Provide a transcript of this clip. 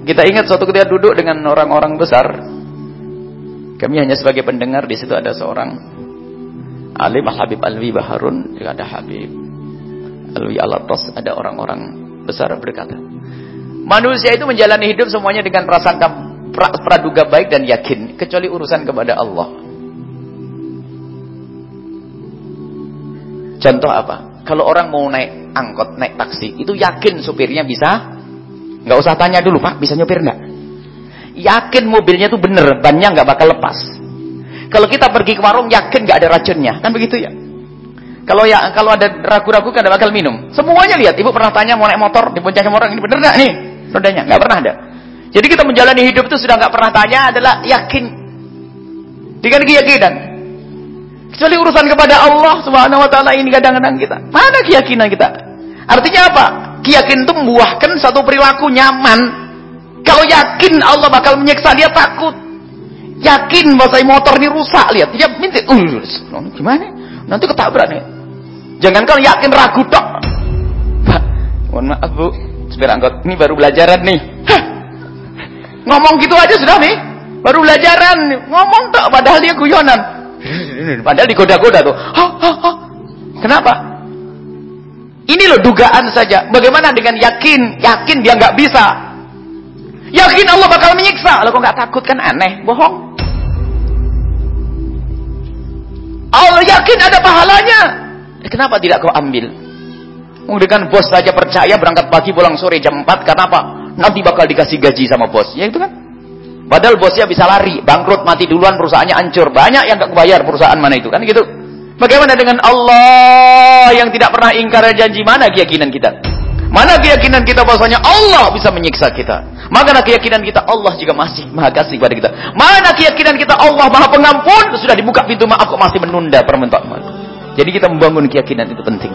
Kita ingat suatu ketika duduk dengan orang-orang besar. Kami hanya sebagai pendengar di situ ada seorang alim Habib Alwi Baharun, juga ada Habib Alwi Alatos, ada orang-orang besar berkata, manusia itu menjalani hidup semuanya dengan prasangka praduga baik dan yakin, kecuali urusan kepada Allah. Contoh apa? Kalau orang mau naik angkot, naik taksi, itu yakin supirnya bisa Nggak usah tanya dulu, Pak, bisa nyopir nggak? Yakin mobilnya tuh bener, bannya nggak bakal lepas. Kalau kita pergi ke warung, yakin nggak ada racunnya, kan begitu ya? Kalau ya kalau ada ragu-ragu kan bakal minum. Semuanya lihat. Ibu pernah tanya mau naik motor di puncak orang ini bener nggak nih rodanya? Nggak pernah ada. Jadi kita menjalani hidup itu sudah nggak pernah tanya adalah yakin dengan keyakinan. Kecuali urusan kepada Allah Subhanahu Wa Taala ini kadang-kadang kita. Mana keyakinan kita? Artinya apa? Keyakinan itu membuahkan satu perilaku nyaman. Kalau yakin Allah bakal menyiksa dia takut. Yakin bahwa motor ini rusak lihat. Dia minta, uh, gimana? Nanti ketabrak nih. Jangan kalau yakin ragu tok. Pak, mohon maaf bu, supir angkot ini baru belajaran nih. Ngomong gitu aja sudah nih. Baru belajaran, ngomong tok padahal dia guyonan. Padahal digoda-goda tuh. Hah, hah, hah. Kenapa? Ini loh dugaan saja. Bagaimana dengan yakin? Yakin dia nggak bisa. Yakin Allah bakal menyiksa. Kalau nggak takut kan aneh, bohong. Allah yakin ada pahalanya. Eh, kenapa tidak kau ambil? Dengan bos saja percaya berangkat pagi pulang sore jam 4 kenapa? Nanti bakal dikasih gaji sama bos. Ya itu kan. Padahal bosnya bisa lari, bangkrut, mati duluan, perusahaannya hancur. Banyak yang gak kebayar perusahaan mana itu kan gitu. Bagaimana dengan Allah yang tidak pernah ingkar janji? Mana keyakinan kita? Mana keyakinan kita bahwasanya Allah bisa menyiksa kita? Mana keyakinan kita Allah juga masih maha kasih kepada kita? Mana keyakinan kita Allah maha pengampun? Sudah dibuka pintu maaf kok masih menunda permintaan maaf. Jadi kita membangun keyakinan itu penting.